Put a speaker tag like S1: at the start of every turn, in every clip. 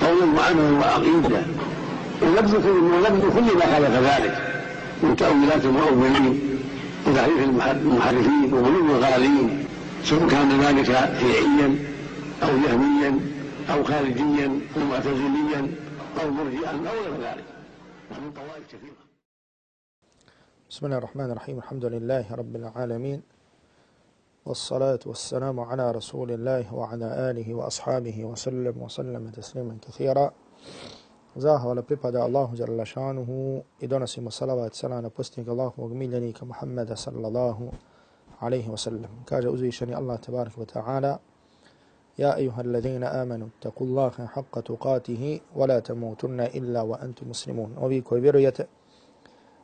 S1: قولا وعملا وعقيده ولبذ كل ولبذ كل ما خالف ذلك من تأويلات المؤولين وتحريف المحرفين وغلو الغالين سواء كان ذلك شيعيا أو جهميا أو خارجيا أو معتزليا أو مرجئا أو غير ذلك. ومن طوائف كثيرة.
S2: بسم الله الرحمن الرحيم. الحمد لله رب العالمين. والصلاة والسلام على رسول الله وعلى آله وأصحابه وسلم وسلم تسليما كثيرا زاه ولا بيبدا الله جل شانه إدونسي صلوات سلام بوستنك الله وميلنيك محمد صلى الله عليه وسلم كاجا أزي شني الله تبارك وتعالى يا أيها الذين آمنوا اتقوا الله حق تقاته ولا تموتن إلا وأنتم مسلمون وبي كويبيرو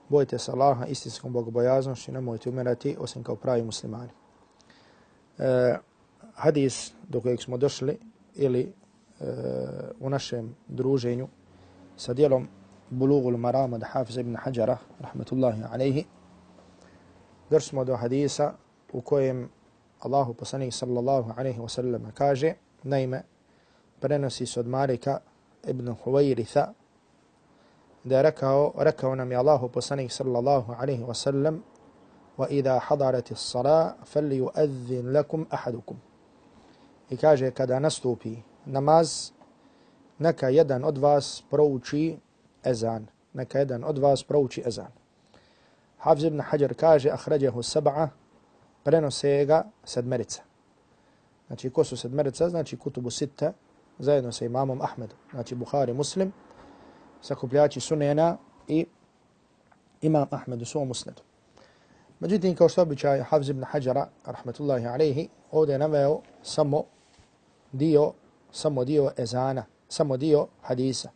S2: bojite se Allaha istinskom bogobojaznošću i nemojte umirati osim kao pravi muslimani. E, hadis do kojeg smo došli ili e, u našem druženju sa dijelom Bulugul Maram od Hafiz ibn Hajara, rahmetullahi alaihi, došli smo do hadisa u kojem Allahu poslanik sallallahu alaihi wasallam kaže, naime, prenosi se od Malika ibn Huwairitha, da je rekao, rekao nam je Allahu poslanik sallallahu alaihi wasallam, وَإِذَا حَضَرَتِ الصَّلَا فَلْيُؤَذِّنْ لَكُمْ أَحَدُكُمْ. I kaže kada nastupi namaz neka jedan od vas prouči ezan. Neka jedan od vas prouči ezan. Hafiz ibn Hajar kaže ahrađahu sab'a prenose ga sedmerica. Znači ko su sedmerica? Znači kutubu sitta zajedno sa imamom Ahmedom. Znači Bukhari muslim sakupljači sunena i imam Ahmed u svom musnedu. Međutim, kao što običaj Hafiz ibn Hajara, rahmetullahi alaihi, ovdje je naveo samo dio, samo dio ezana, samo dio hadisa.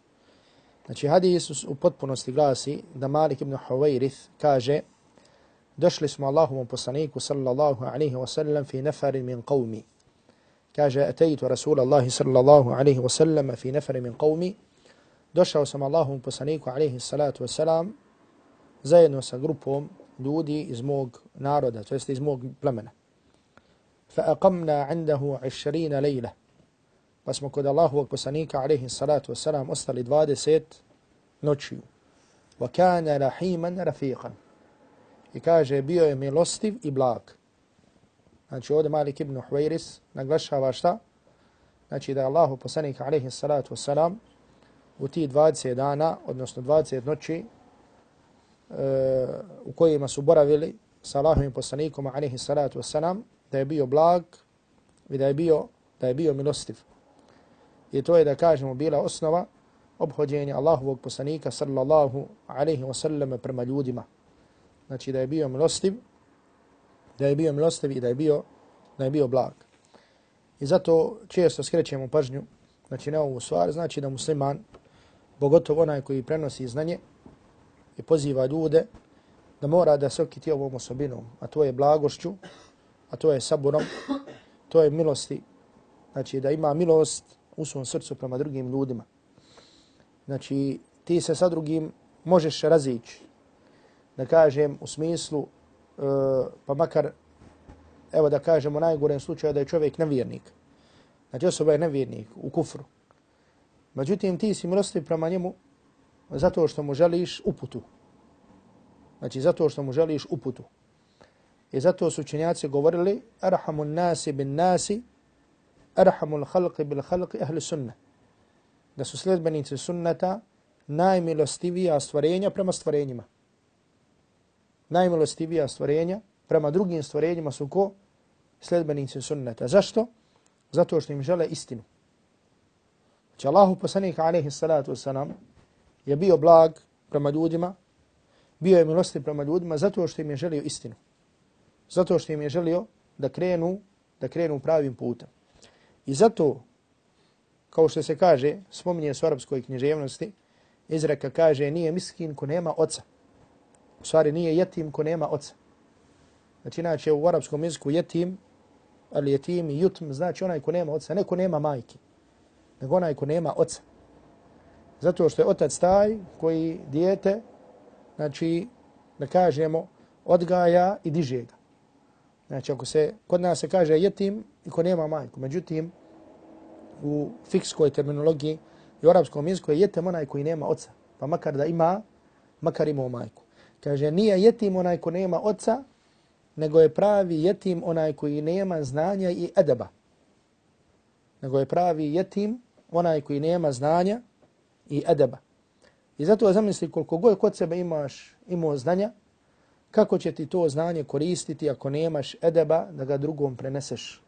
S2: Znači, hadis u potpunosti glasi da Malik ibn Huwairith kaže došli smo Allahovom poslaniku sallallahu alaihi wa sallam fi nefari min qavmi. Kaže, atejtu Rasulallahi sallallahu alaihi wa sallam fi nefari min qavmi došao sam Allahom poslaniku alaihi salatu wasalam zajedno sa grupom ljudi iz mog naroda, to jest iz mog plemena. Fa aqamna indahu 20 lejla. Pa smo kod Allahovog poslanika alaihi salatu wasalam ostali 20 noćiju. Wa kana rahiman rafiqan. I kaže bio je milostiv i blag. Znači ovdje Malik ibn Huwairis naglašava šta? Znači da je Allahu poslanik alaihi salatu wasalam u ti 20 dana, odnosno 20 noći, u kojima su boravili sa Allahovim poslanikom, alejhi salatu vesselam da je bio blag i da je bio, da je bio milostiv. I to je da kažemo bila osnova obhođenja Allahovog poslanika sallallahu alejhi ve sellem prema ljudima. Znači da je bio milostiv, da je bio milostiv i da je bio, da je bio blag. I zato često skrećemo pažnju, znači na ovu stvar, znači da musliman pogotovo onaj koji prenosi znanje i poziva ljude da mora da se okiti ovom osobinom, a to je blagošću, a to je saburom, to je milosti, znači da ima milost u svom srcu prema drugim ljudima. Znači ti se sa drugim možeš razići, da kažem u smislu, e, pa makar, evo da kažemo u najgorem slučaju da je čovjek nevjernik. Znači osoba je nevjernik u kufru. Međutim, ti si milostiv prema njemu zato što mu želiš uputu. Znači, zato što mu želiš uputu. I zato su učenjaci govorili Arhamu nasi bin nasi Arhamu l'halqi bil halqi ahli sunna. Da su sledbenici sunnata najmilostivija stvorenja prema stvorenjima. Najmilostivija stvorenja prema drugim stvorenjima su ko? Sledbenici sunnata. Zašto? Zato što im žele istinu. Znači Allahu poslanik alaihi salatu wasalam je bio blag prema ljudima, bio je milosti prema ljudima zato što im je želio istinu. Zato što im je želio da krenu, da krenu pravim putem. I zato kao što se kaže, spominje s arapskoj književnosti, izreka kaže nije miskin ko nema oca. U stvari nije jetim ko nema oca. Znači, inače u arapskom jeziku jetim, ali jetim i jutm, znači onaj ko nema oca, ne ko nema majke, nego onaj ko nema oca. Zato što je otac taj koji dijete, znači, da kažemo, odgaja i diže ga. Znači, ako se, kod nas se kaže jetim i ko nema majku. Međutim, u fikskoj terminologiji i u arapskom jeziku je jetim onaj koji nema oca. Pa makar da ima, makar ima majku. Kaže, nije jetim onaj ko nema oca, nego je pravi jetim onaj koji nema znanja i edeba. Nego je pravi jetim onaj koji nema znanja i edeba. I zato zamisli koliko god kod sebe imaš imao znanja, kako će ti to znanje koristiti ako nemaš edeba da ga drugom preneseš.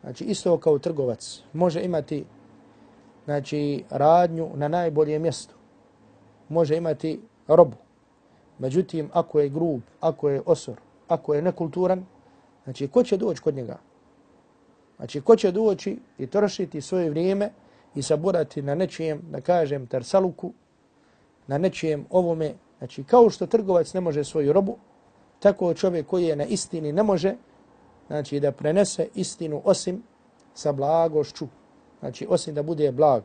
S2: Znači isto kao trgovac može imati znači, radnju na najbolje mjesto. Može imati robu. Međutim, ako je grub, ako je osor, ako je nekulturan, znači ko će doći kod njega? Znači ko će doći i trošiti svoje vrijeme i saburati na nečijem, da kažem, tersaluku, na nečijem ovome, znači kao što trgovac ne može svoju robu, tako čovjek koji je na istini ne može, znači da prenese istinu osim sa blagošću, znači osim da bude blag,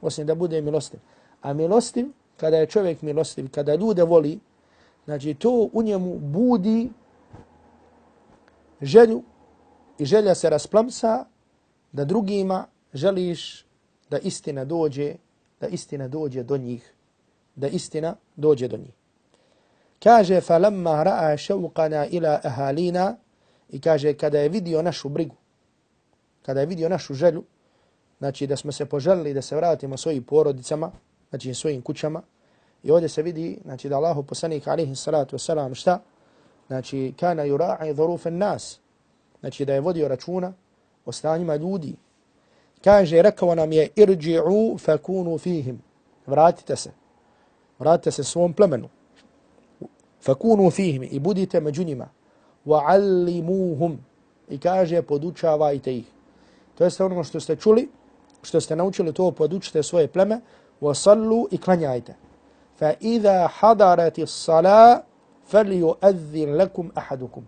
S2: osim da bude milostiv. A milostiv, kada je čovjek milostiv, kada ljude voli, znači to u njemu budi želju i želja se rasplamsa da drugima želiš da istina dođe, da istina dođe do njih, da istina dođe do njih. Kaže, falamma ra'a shawqana ila ahalina i kaže, kada je vidio našu brigu, kada je vidio našu želju, znači da smo se poželili da se vratimo svojim porodicama, znači svojim kućama, i ovdje se vidi, znači da Allahu poslanik alejhi salatu vesselam šta? Znači, kana yura'i dhurufan nas, znači da je vodio računa o stanjima ljudi, kaže, rekao nam je, irđi'u fakunu fihim. Vratite se. Vratite se svom plemenu. Fakunu fihim i budite među njima. Wa'allimuhum. I kaže, podučavajte ih. To je ono što ste čuli, što ste naučili to, podučite svoje pleme. Wasallu i klanjajte. Fa idha hadarati sala, فَلْيُؤَذِّنْ لَكُمْ أَحَدُكُمْ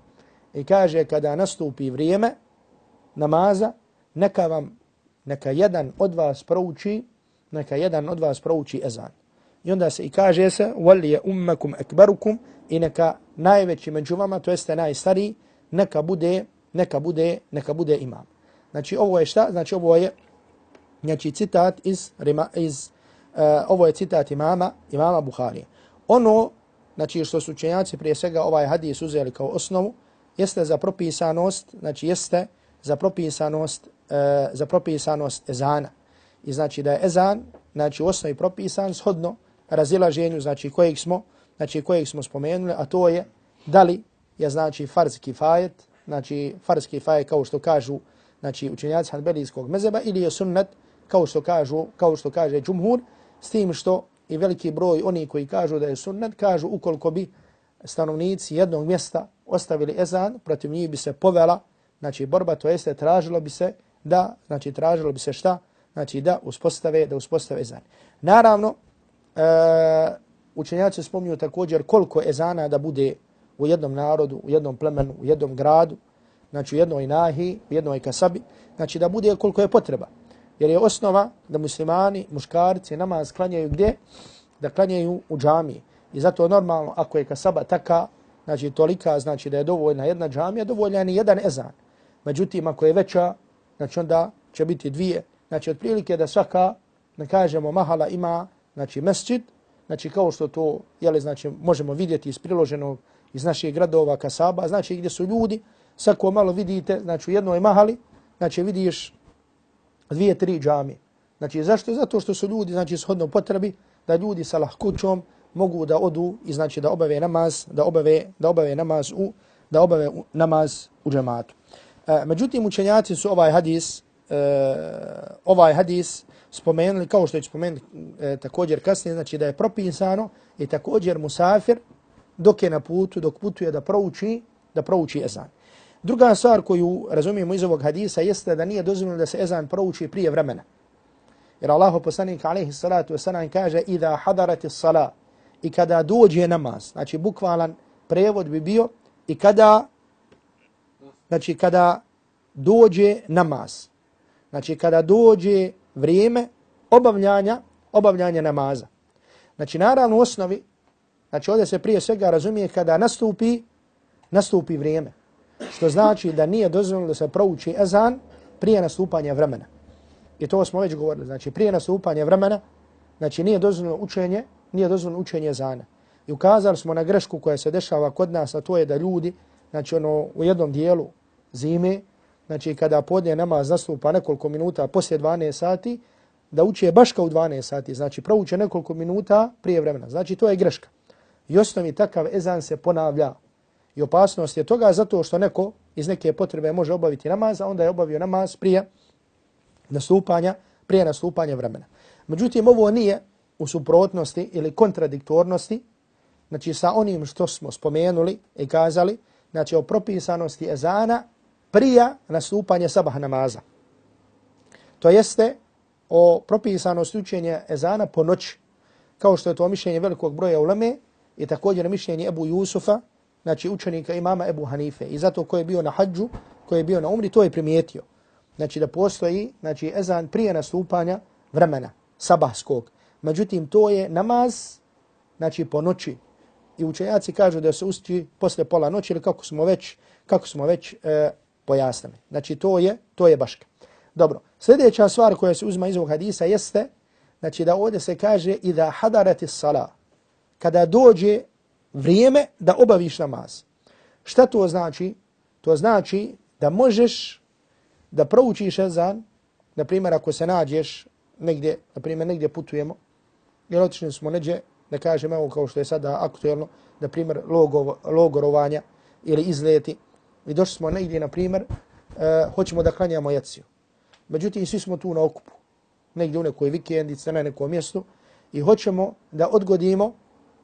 S2: I kaže, kada nastupi vrijeme namaza, neka vam neka jedan od vas prouči, neka jedan od vas prouči ezan. I onda se i kaže se, wali je ummakum akbarukum, i neka najveći među vama, to jeste najstariji, neka bude, neka bude, neka bude imam. Znači ovo je šta? Znači ovo je znači citat iz, iz uh, ovo je citat imama, imama Buharije. Ono, znači što su učenjaci prije svega ovaj hadis uzeli kao osnovu, jeste za propisanost, znači jeste za propisanost e, za propisanost ezana. I znači da je ezan, znači u osnovi propisan shodno razilaženju, znači kojeg smo, znači kojeg smo spomenuli, a to je da li je znači farz kifajet, znači farz kifajet kao što kažu znači učenjaci hanbelijskog mezeba ili je sunnet kao što kažu, kao što kaže džumhur, s tim što i veliki broj oni koji kažu da je sunnet, kažu ukoliko bi stanovnici jednog mjesta ostavili ezan, protiv njih bi se povela, znači borba, to jeste tražilo bi se da, znači tražilo bi se šta? Znači da uspostave, da uspostave ezan. Naravno, e, učenjaci spominju također koliko ezana da bude u jednom narodu, u jednom plemenu, u jednom gradu, znači u jednoj nahi, u jednoj kasabi, znači da bude koliko je potreba. Jer je osnova da muslimani, muškarci, namaz klanjaju gdje? Da klanjaju u džamiji. I zato normalno, ako je kasaba taka, znači tolika, znači da je dovoljna jedna džamija, dovoljan je jedan ezan. Međutim, ako je veća, znači onda će biti dvije. Znači, otprilike da svaka, ne kažemo, mahala ima, znači, mesčid, znači, kao što to, jeli, znači, možemo vidjeti iz priloženog iz naših gradova Kasaba, znači, gdje su ljudi, svako malo vidite, znači, u jednoj mahali, znači, vidiš dvije, tri džami. Znači, zašto? Zato što su ljudi, znači, shodno potrebi, da ljudi sa lahkoćom mogu da odu i znači da obave namaz, da obave, da obave namaz u, da obave namaz u džematu. E, međutim, učenjaci su ovaj hadis, e, ovaj hadis spomenuli, kao što je spomenuli e, također kasnije, znači da je propisano i također musafir dok je na putu, dok putuje da prouči, da prouči ezan. Druga stvar koju razumijemo iz ovog hadisa jeste da nije dozvoljeno da se ezan prouči prije vremena. Jer Allah poslanik alejhi salatu vesselam kaže iza hadarati sala i kada dođe namaz, znači bukvalan prevod bi bio i kada znači kada dođe namaz. Znači kada dođe vrijeme obavljanja obavljanja namaza. Znači naravno u osnovi znači ovdje se prije svega razumije kada nastupi nastupi vrijeme. Što znači da nije dozvoljeno da se prouči ezan prije nastupanja vremena. I to smo već govorili. Znači prije nastupanja vremena, znači nije dozvoljeno učenje, nije dozvoljeno učenje ezana. I ukazali smo na grešku koja se dešava kod nas, a to je da ljudi, znači ono u jednom dijelu zime, znači kada podne namaz nastupa nekoliko minuta poslije 12 sati, da uče baš kao u 12 sati, znači prouče nekoliko minuta prije vremena. Znači to je greška. I osnovi takav ezan se ponavlja I opasnost je toga zato što neko iz neke potrebe može obaviti namaz, a onda je obavio namaz prije nastupanja, prije nastupanja vremena. Međutim, ovo nije u suprotnosti ili kontradiktornosti, znači sa onim što smo spomenuli i kazali, znači o propisanosti ezana prija nastupanja sabah namaza. To jeste o propisanosti učenja ezana po noći, kao što je to mišljenje velikog broja uleme i također mišljenje Ebu Jusufa, znači učenika imama Ebu Hanife. I zato ko je bio na hađu, ko je bio na umri, to je primijetio. Znači da postoji znači, ezan prije nastupanja vremena, sabahskog. Međutim, to je namaz znači, po noći. I učenjaci kažu da se usti posle pola noći ili kako smo već, kako smo već e, pojasnili. Znači to je, to je baška. Dobro, sljedeća stvar koja se uzma iz ovog hadisa jeste znači da ovdje se kaže i da hadarati sala. Kada dođe vrijeme da obaviš namaz. Šta to znači? To znači da možeš da proučiš ezan, na primjer ako se nađeš negdje, na primjer negdje putujemo, jer otišli smo neđe, da kažem evo kao što je sada aktuelno, na primjer logo, logorovanja ili izleti, i došli smo negdje, na primjer, e, hoćemo da klanjamo jaciju. Međutim, svi smo tu na okupu, negdje u nekoj vikendici, na nekom mjestu, i hoćemo da odgodimo,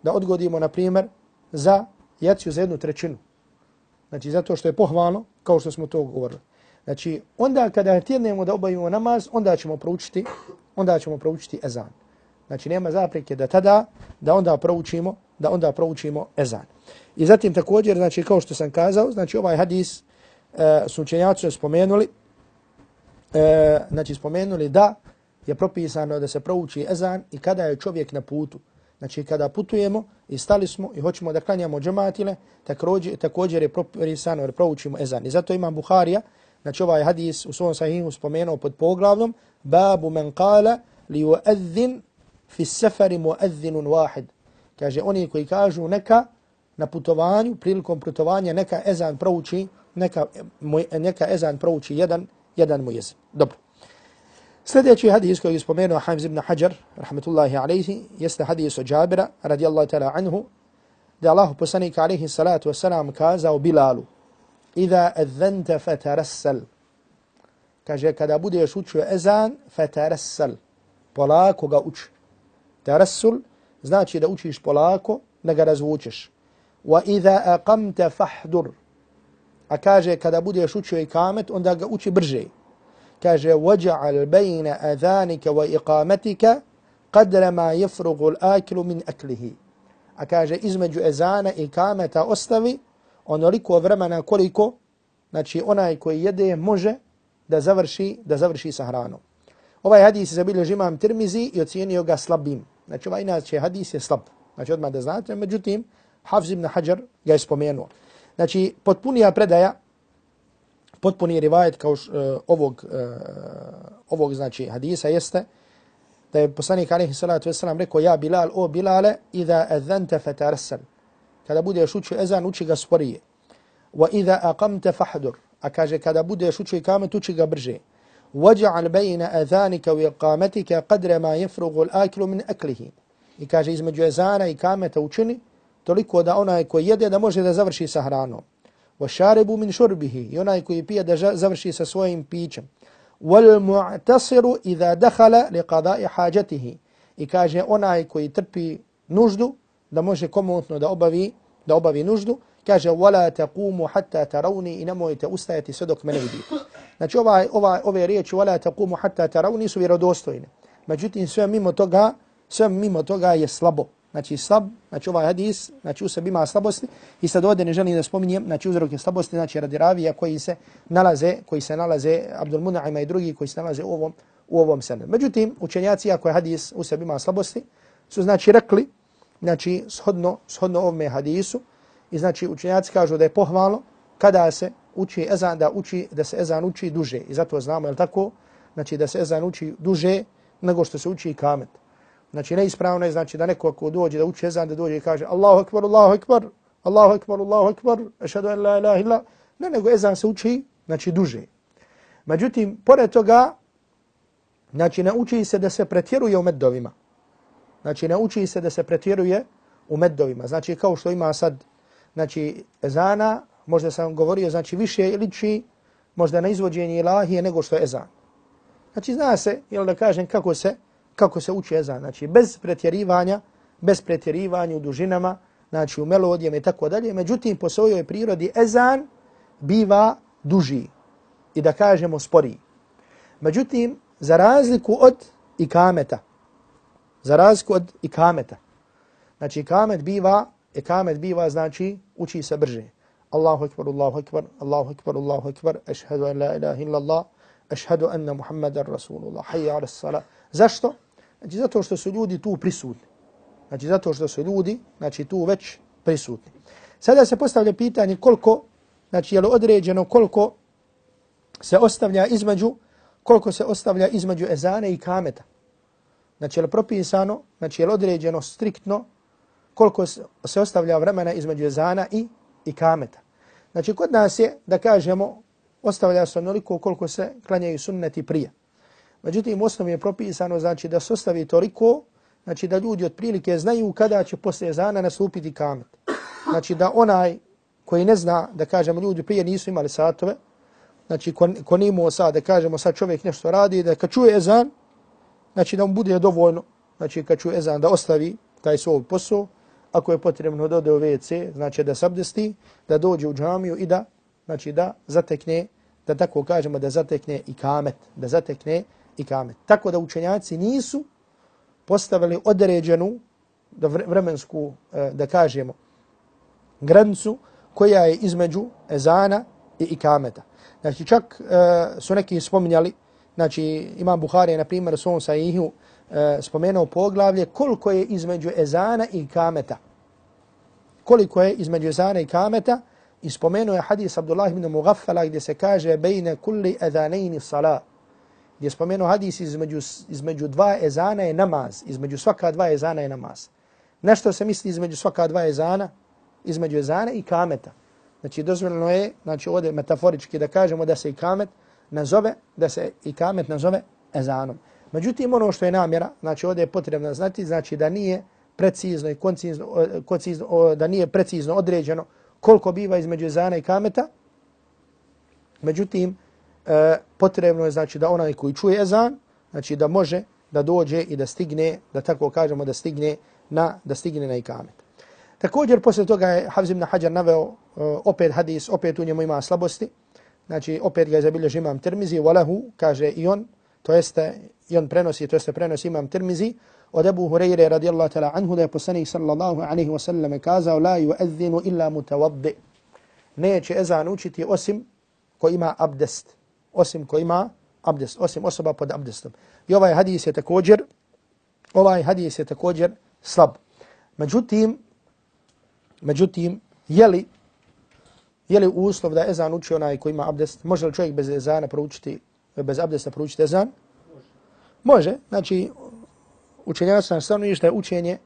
S2: da odgodimo, na primjer, za jaciju za jednu trećinu. Znači, zato što je pohvalno, kao što smo to govorili. Znači, onda kada tjednemo da obavimo namaz, onda ćemo proučiti, onda ćemo proučiti ezan. Znači, nema zapreke da tada, da onda proučimo, da onda proučimo ezan. I zatim također, znači, kao što sam kazao, znači, ovaj hadis e, su učenjaci spomenuli, e, znači, spomenuli da je propisano da se prouči ezan i kada je čovjek na putu. Znači kada putujemo i stali smo i hoćemo da klanjamo džematile, također, također je propisano da proučimo ezan. I zato imam Buharija, znači ovaj hadis u svom sahihu spomenuo pod poglavnom, babu men kala li uadzin fi seferi muadzinun wahid. Kaže oni koji kažu neka na putovanju, prilikom putovanja neka ezan prouči, neka, neka ezan prouči jedan, jedan mu jezin. Dobro. Sljedeći hadis koji je spomenuo Hamz ibn Hajar, rahmetullahi alaihi, jeste hadis od Jabira, radijallahu ta'ala anhu, da Allah poslanik alaihi salatu wasalam kazao Bilalu, Iza adzanta fatarassal. Kaže, kada budeš učio ezan, fatarassal. Polako ga uči. Tarasul znači da učiš polako, da ga razvučeš. Wa idha aqamta fahdur. A kaže, kada budeš učio i kamet, onda ga uči brže kaže waj'al bayna adhanika wa iqamatika qadra ma yafrughu al-akilu min aklihi a kaže između ezana i kameta ostavi onoliko vremena koliko znači onaj koji jede može da završi da završi sa hranom ovaj hadis je zabilježio imam Tirmizi i ocjenio ga slabim znači ovaj inače hadis je slab znači odmah da znate međutim Hafz ibn Hajar ga je spomenuo znači potpunija predaja potpuni rivajet kao š, uh, ovog, uh, ovog znači hadisa jeste da je poslanik alaihi salatu wasalam rekao ja Bilal, o Bilale, idha adhanta fatarassal. Kada budeš učio ezan, uči ga sporije. Wa idha aqamta fahdur. A kaže kada budeš učio ikamet, uči ga brže. Waj'al bayna adhanika wa iqamatika qadra ma yafrughu al-akilu min aklihi. I kaže između ezana i kameta učini toliko da onaj koji jede da može da završi sa hranom. وشارب من شربه يوناي كوي بيا دجا زفرشي سسوين بيچم والمعتصر إذا دخل لقضاء حاجته i kaže onaj koji trpi nuždu da može komotno da obavi da obavi nuždu kaže wala taqumu hatta tarawni i nemojte ustajati sve dok vidite. Znači ova, ova, ove riječi wala taqumu hatta tarawni su vjerodostojne. Međutim sve mimo toga, sve mimo toga je slabo. Znači slab, znači ovaj hadis, znači u sebi ima slabosti i sad ovdje ne želim da spominjem, znači uzrok je slabosti, znači radi ravija koji se nalaze, koji se nalaze, Abdul Munaima i drugi koji se nalaze u ovom, u ovom sene. Međutim, učenjaci, ako je hadis u sebi ima slabosti, su znači rekli, znači shodno, shodno ovome hadisu, i znači učenjaci kažu da je pohvalno kada se uči ezan, da, uči, da se ezan uči duže. I zato znamo, je tako? Znači da se ezan uči duže nego što se uči i kamet. Znači neispravno je znači da neko ako dođe da uči ezan da dođe i kaže Allahu ekber, Allahu ekber, Allahu ekber, Allahu ekber, ašhadu an la ilaha illa, ne nego ezan se uči znači duže. Međutim, pored toga, znači ne uči se da se pretjeruje u meddovima. Znači ne uči se da se pretjeruje u meddovima. Znači kao što ima sad znači ezana, možda sam govorio, znači više liči možda na izvođenje ilahije nego što je ezan. Znači zna se, jel da kažem, kako se kako se uči ezan, znači bez pretjerivanja, bez pretjerivanja u dužinama, znači u melodijama i tako dalje. Međutim, po svojoj prirodi ezan biva duži i da kažemo sporiji. Međutim, za razliku od ikameta, za razliku od ikameta, znači ikamet biva, ikamet biva znači uči se brže. Allahu akbar, Allahu akbar, Allahu akbar, Allahu akbar, ašhadu an la ilaha illallah, ešhedu ašhadu anna Muhammadan Rasulullah, hayya ala sala. Zašto? Znači zato što su ljudi tu prisutni. Znači zato što su ljudi znači tu već prisutni. Sada se postavlja pitanje koliko, znači je li određeno koliko se ostavlja između, koliko se ostavlja između ezane i kameta. Znači je li propisano, znači je li određeno striktno koliko se ostavlja vremena između ezana i, i kameta. Znači kod nas je, da kažemo, ostavlja se onoliko koliko se klanjaju sunneti prije. Međutim, u osnovi je propisano znači da se ostavi toliko, znači da ljudi otprilike znaju kada će posle ezana nastupiti kamet. Znači da onaj koji ne zna, da kažemo ljudi prije nisu imali satove, znači ko, ko ne imao sad, da kažemo sad čovjek nešto radi, da kad čuje ezan, znači da mu bude dovoljno, znači kad čuje ezan da ostavi taj svoj posao, ako je potrebno da ode u WC, znači da sabdesti, da dođe u džamiju i da, znači da zatekne, da tako kažemo da zatekne i kamet, da zatekne i kamet. Tako da učenjaci nisu postavili određenu da vremensku, e, da kažemo, granicu koja je između ezana i ikameta. Znači čak e, su neki spominjali, znači imam Buhari na primjer u svom sajihu E, spomenuo poglavlje koliko je između ezana i kameta. Koliko je između ezana i kameta i spomenuo je hadis Abdullah ibn Mughaffala gdje se kaže bejne kulli ezanejni salat gdje je spomenuo hadis između, između dva ezana je namaz, između svaka dva ezana je namaz. Nešto se misli između svaka dva ezana, između ezana i kameta. Znači dozvoljeno je, znači ovdje metaforički da kažemo da se i kamet nazove, da se i kamet nazove ezanom. Međutim, ono što je namjera, znači ovdje je potrebno znati, znači da nije precizno i koncizno, e, koncizno, da nije precizno određeno koliko biva između ezana i kameta. Međutim, e, potrebno je znači da onaj koji čuje ezan, znači da može da dođe i da stigne, da tako kažemo da stigne na da stigne na ikamet. Također posle toga je Hafiz ibn Hajar naveo uh, opet hadis, opet u njemu ima slabosti. Znači opet ga je zabilježio imam Tirmizi, walahu, kaže i on, to jeste, i on prenosi, to jeste prenosi imam Tirmizi, od Ebu Hureyre radijallahu ta'la anhu da je poslanik sallallahu alaihi wa sallam kazao la yu'adhinu illa mutawabbi. Neće ezan učiti osim ko ima abdest osim ko ima abdest, osim osoba pod abdestom. I ovaj hadis je također, ovaj hadis je također slab. Međutim, međutim, je li, je li uslov da ezan uči onaj ko ima abdest? Može li čovjek bez ezana proučiti, bez abdesta proučiti ezan? Može. Znači, učenjaci nas stvarno ništa je učenje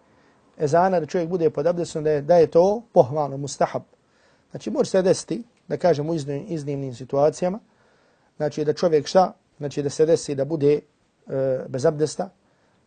S2: ezana da čovjek bude pod abdestom, da je, da je to pohvalno, mustahab. Znači, može se desiti, da kažem u iznimnim situacijama, znači da čovjek šta, znači da se desi da bude e, bez abdesta,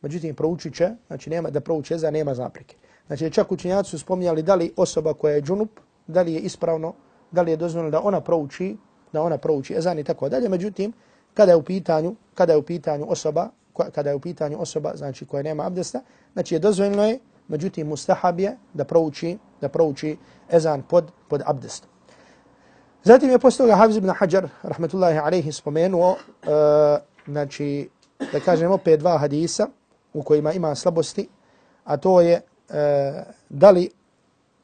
S2: međutim proučit će, znači nema, da prouči ezan nema zaprike. Znači čak učenjaci su spominjali da li osoba koja je džunup, da li je ispravno, da li je dozvoljeno da ona prouči, da ona prouči ezan i tako dalje. Međutim, kada je u pitanju, kada je u pitanju osoba, kada je u pitanju osoba, znači koja nema abdesta, znači je dozvoljeno je, međutim mustahab je da prouči, da prouči ezan pod, pod abdestom. Zatim je posto toga Hafiz ibn Hajar, rahmetullahi alaihi, spomenuo, uh, znači, da kažem opet dva hadisa u kojima ima slabosti, a to je uh, da li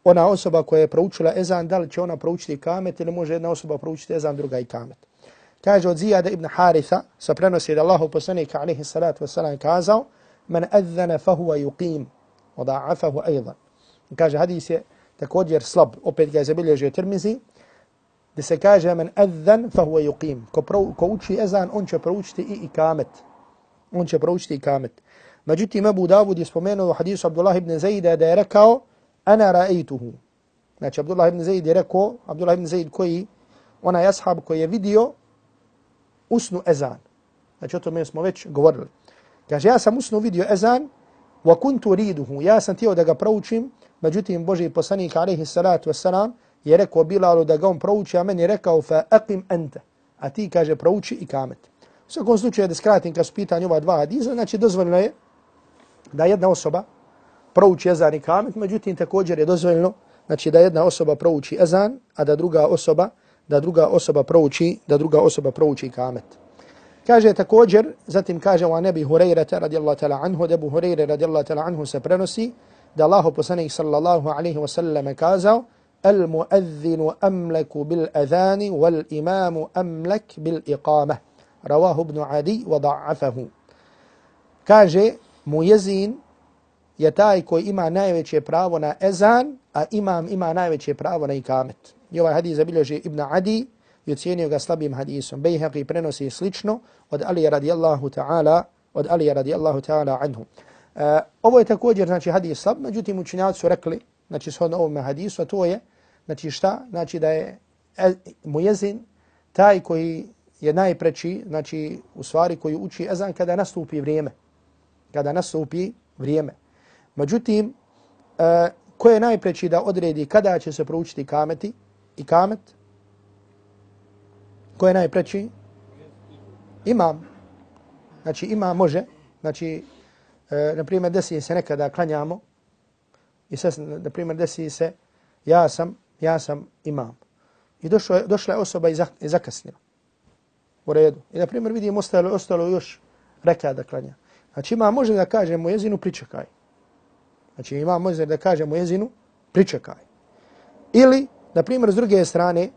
S2: ona osoba koja je proučila ezan, da li će ona proučiti kamet ili može jedna osoba proučiti ezan, druga i kamet. Kaže od Zijada ibn Haritha, sa prenosi da Allahu poslanika alaihi salatu wasalam kazao, man adzana fahuwa yuqim, oda'afahu ajdan. Kaže, hadis je također slab, opet ga je zabilježio Tirmizi, da se kaže men adzan fahuwa yuqim. Ko, pro, ko uči ezan, on će proučiti i ikamet. On će proučiti ikamet. Međutim, Abu Dawud je spomenuo u hadisu Abdullah ibn Zaida da je rekao, ana ra'aytuhu. Znači, Abdullah ibn Zaid je rekao, Abdullah ibn Zaid koji, onaj ashab koji je vidio usnu ezan. Znači, o tome smo već govorili. Kaže, ja sam usnu vidio ezan, wa kuntu riduhu. Ja sam tijel da ga proučim, međutim, Boži poslanik, alaihi salatu wasalam, je rekao Bilalu da ga on prouči, a meni je rekao, fa aqim ente. A ti, kaže, prouči i kamet. U svakom slučaju, da skratim, kad su pitanje ova dva hadiza, znači, dozvoljeno je da jedna osoba prouči ezan i kamet, međutim, također je dozvoljeno, znači, da jedna osoba prouči ezan, a da druga osoba da druga osoba prouči, da druga osoba prouči kamet. Kaže također, zatim kaže wa nebi Hureyre radijallahu ta'ala anhu, da bu Hureyre radijallahu ta'ala anhu se prenosi, da Allahu poslanik sallallahu alaihi wa sallam kazao, al muadzinu amlaku bil adhani wal imamu amlak bil iqamah. Rawahu ibn Adi wa da'afahu. Kaže, mujezin je taj koji ima najveće pravo na ezan, a imam ima najveće pravo na ikamet. I ovaj hadis zabilježi Ibn Adi i ocijenio ga slabim hadisom. Bejheqi prenosi slično od Alija radijallahu ta'ala od Alija radijallahu ta'ala anhu. Uh, ovo je također znači hadis slab, međutim učinjaci su rekli, znači shodno ovome hadisu, a to je, znači šta? Znači da je e, mujezin taj koji je najpreći, znači u stvari koji uči ezan kada nastupi vrijeme. Kada nastupi vrijeme. Međutim, uh, ko je najpreći da odredi kada će se proučiti kameti, i kamet? Ko je najpreći? Imam. Znači ima može. Znači, e, na primjer, desi se nekada klanjamo i sad, na primjer, desi se ja sam, ja sam imam. I došlo, došla je osoba i, i zakasnila. U redu. I na primjer vidim ostalo, ostalo još reka da klanja. Znači ima može da kaže mu jezinu pričekaj. Znači ima može da kaže mu jezinu pričekaj. Ili Na primjer, s druge strane,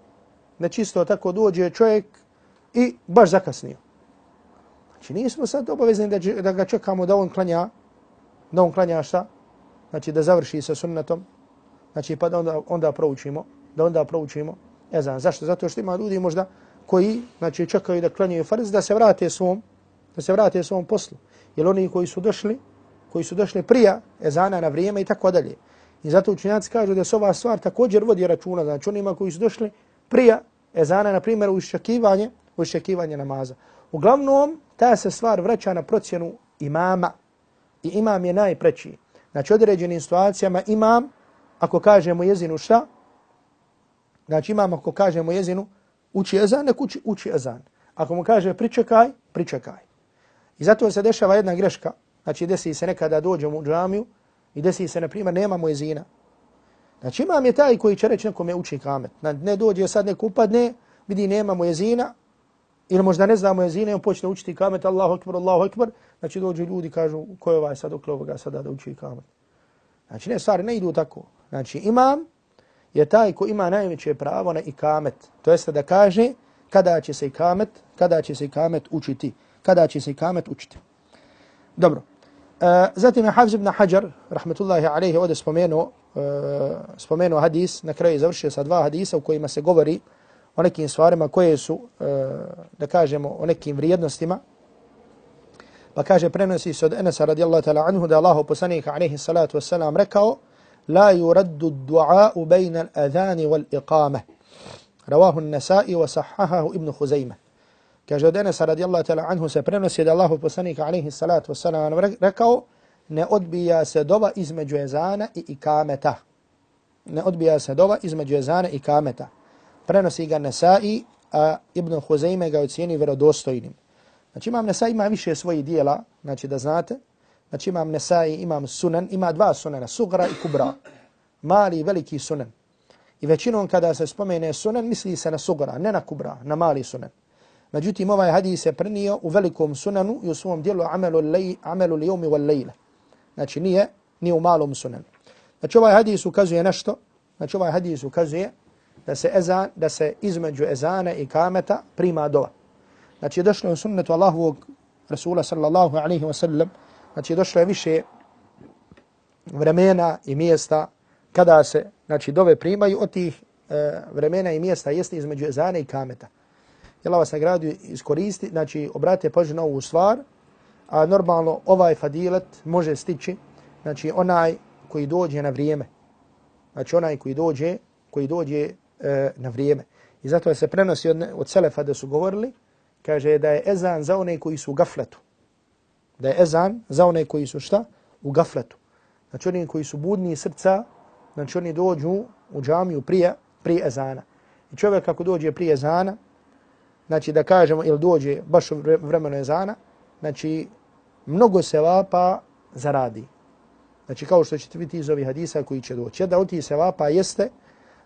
S2: nečisto tako dođe čovjek i baš zakasnio. Znači, nismo sad obavezni da, da ga čekamo da on klanja, da on klanja šta? Znači, da završi sa sunnetom. Znači, pa da onda, onda proučimo, da onda proučimo. Ne znam, zašto? Zato što ima ljudi možda koji, znači, čekaju da klanjaju farz, da se vrate svom, da se vrate svom poslu. Jer oni koji su došli, koji su došli prija ezana na vrijeme i tako dalje. I zato učenjaci kažu da se ova stvar također vodi računa, znači onima koji su došli prije ezana, na primjer, u iščekivanje, u iščekivanje namaza. Uglavnom, ta se stvar vraća na procjenu imama. I imam je najpreći. Znači, određenim situacijama imam, ako kažemo jezinu šta? Znači, imam ako kažemo jezinu uči ezan, nek uči, uči ezan. Ako mu kaže pričekaj, pričekaj. I zato se dešava jedna greška. Znači, desi se nekada dođemo u džamiju, I desi se, na primjer, nema mojezina. Znači imam je taj koji će reći nekome uči kamet. Znači, ne dođe sad neko upadne, vidi nema mojezina, ili možda ne zna mojezina i on počne učiti kamet, Allahu akbar, Allahu akbar. Znači dođu ljudi kažu ko je ovaj sad okle ovoga sada da uči kamet. Znači ne, stvari ne idu tako. Znači imam je taj ko ima najveće pravo na ikamet. To jeste da kaže kada će se ikamet, kada će se ikamet učiti. Kada će se ikamet učiti. Dobro. Uh, zatim je Hafiz ibn Hajar, rahmetullahi alaihi, ovdje spomenuo, uh, spomenuo hadis, na kraju je završio sa dva hadisa u kojima se govori o nekim stvarima koje su, uh, da kažemo, o nekim vrijednostima. Pa kaže, prenosi se od Enesa radijallahu ta'ala anhu da Allah poslanika alaihi salatu wasalam rekao La yuraddu du'a'u bejna al-adhani wal-iqame. Ravahu an-Nasa'i wa sahahahu ibn Huzaymah. Kaže od Enesa radijallahu ta'ala anhu se prenosi da Allahu poslanik alaihi salatu wasalam rekao ne odbija se doba između ezana i ikameta. Ne odbija se doba između ezana i ikameta. Prenosi ga Nesai, a Ibn Huzayme ga ocijeni verodostojnim. Znači imam Nesai ima više svojih dijela, znači da znate. Znači imam Nesai, imam sunan, ima dva sunana, sugra i kubra. mali i veliki sunan. I većinom kada se spomene sunan, misli se na sugra, ne na kubra, na mali sunan. Međutim, ovaj hadis je prenio u velikom sunanu i u svom dijelu amelu, lej, amelu lijumi wal lejle. Znači nije, nije u malom sunanu. Znači ovaj hadis ukazuje nešto, znači ovaj hadis ukazuje da se ezan, da se između ezana i kameta prima dova. Znači došlo je sunnetu Allahovog Rasula sallallahu alaihi wa sallam, znači došlo je više vremena i mjesta kada se znači dove primaju od tih e, vremena i mjesta jeste između ezana i kameta. Jel vas nagradio iskoristi, znači obrate pažnju na ovu stvar, a normalno ovaj fadilet može stići, znači onaj koji dođe na vrijeme. Znači onaj koji dođe, koji dođe e, na vrijeme. I zato se prenosi od, od Selefa da su govorili, kaže da je ezan za one koji su u gafletu. Da je ezan za one koji su šta? U gafletu. Znači oni koji su budni srca, znači oni dođu u džamiju prije, prije ezana. I čovjek kako dođe prije ezana, znači da kažemo ili dođe baš u vremenu ezana, znači mnogo se vapa zaradi. Znači kao što ćete vidjeti iz ovih hadisa koji će doći. Jedna od tih se vapa jeste,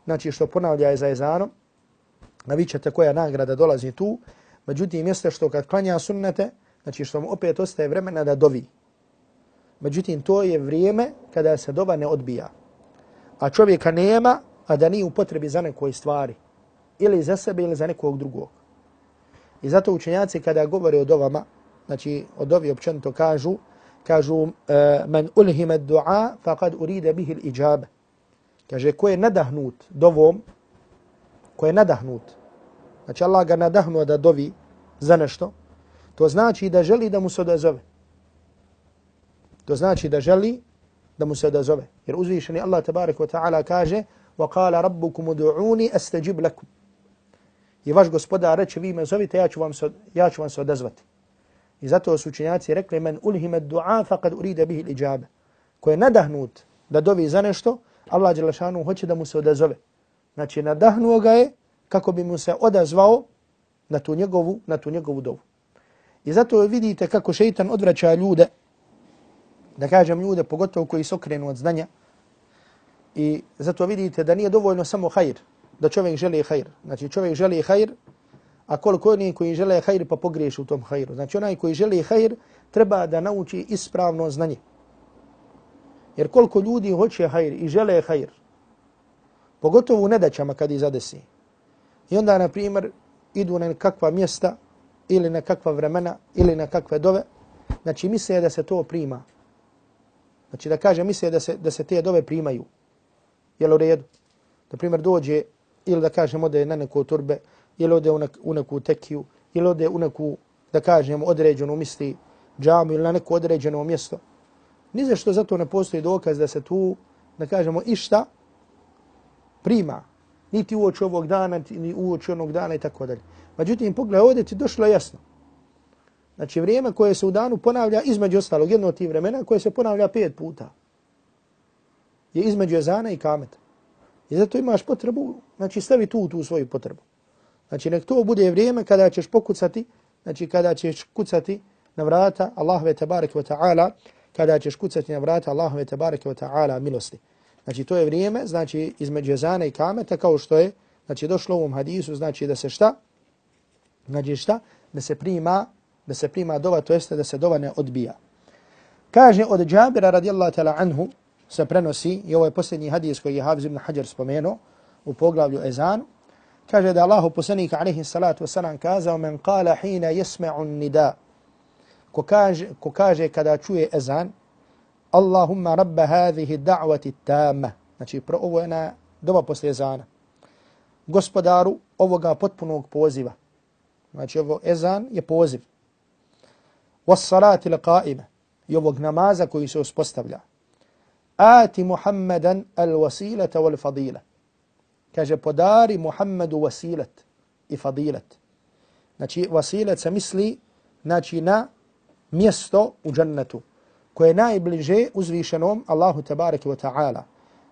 S2: znači što ponavlja je za ezanom, a vi ćete koja nagrada dolazi tu, međutim jeste što kad klanja sunnete, znači što mu opet ostaje vremena da dovi. Međutim, to je vrijeme kada se doba ne odbija. A čovjeka nema, a da nije u potrebi za nekoj stvari. Ili za sebe, ili za nekog drugog. I zato učenjaci kada govore o dovama, znači o dovi općenito kažu, kažu e, men ulhima du'a faqad urida bihi al-ijaba. Kaže ko je nadahnut dovom, ko je nadahnut. Znači Allah ga nadahnuo da dovi za nešto, to znači da želi da mu se odazove. To znači da želi da mu se odazove. Jer uzvišeni Allah tabarak wa ta'ala kaže وَقَالَ رَبُّكُمُ دُعُونِ أَسْتَجِبْ لَكُمْ I vaš gospodar reče, vi me zovite, ja ću vam se, ja ću vam se odazvati. I zato su učenjaci rekli, men ulhime du'a faqad urida bihi l-iđabe. Ko je nadahnut da dovi za nešto, Allah Đelešanu hoće da mu se odazove. Znači, nadahnuo ga je kako bi mu se odazvao na tu njegovu, na tu njegovu dovu. I zato vidite kako šeitan odvraća ljude, da kažem ljude, pogotovo koji se okrenu od znanja, i zato vidite da nije dovoljno samo hajr, da čovjek želi hajr. Znači, čovjek želi hajr, a koliko oni koji žele hajr pa pogriješi u tom hajru. Znači, onaj koji želi hajr treba da nauči ispravno znanje. Jer koliko ljudi hoće hajr i žele hajr, pogotovo u nedaćama kad ih zadesi, i onda, na primjer, idu na kakva mjesta ili na kakva vremena ili na kakve dove, znači misle da se to prima. Znači da kaže misle da se, da se te dove primaju. Jel u redu? Na primjer dođe ili da kažemo da je na neko turbe, ili ode u neku tekiju, ili ode u neku, da kažemo, određenu misli džamu ili na neko određeno mjesto. Ni za što zato ne postoji dokaz da se tu, da kažemo, išta prima. Niti uoči ovog dana, ni uoči onog dana i tako dalje. Međutim, pogledaj, ovdje ti došlo jasno. Znači, vrijeme koje se u danu ponavlja između ostalog, jedno od tih vremena koje se ponavlja pet puta, je između ezana i kameta. I zato imaš potrebu, znači stavi tu tu svoju potrebu. Znači nek to bude vrijeme kada ćeš pokucati, znači kada ćeš kucati na vrata Allahove tabareke wa ta'ala, kada ćeš kucati na vrata Allahove tabareke wa ta'ala milosti. Znači to je vrijeme, znači između zana i kameta kao što je, znači došlo u ovom hadisu, znači da se šta? Znači šta? Da se prima, da se prima dova, to jeste da se dova ne odbija. Kaže od Džabira radijallahu ta'ala anhu, se prenosi, i ovo je posljednji hadis koji je Hafiz ibn Hajar spomenuo u poglavlju Ezanu, kaže da Allahu poslanik alaihi salatu wasalam kazao men kala hina jesme'un nida, ko kaže, ko kaže kada čuje ezan, Allahumma rabba hadhihi da'wati tamma, znači pro ovo je na doba posle ezana, gospodaru ovoga potpunog poziva, znači ovo ezan je poziv, was salati laqaima, i ovog namaza koji se uspostavlja, ati Muhammedan al-wasilata wal-fadila. Kaže, podari Muhammedu wasilat i fadilat. Znači, wasilat se misli znači, na mjesto u džennetu, koje je najbliže uzvišenom Allahu tabaraki wa ta'ala.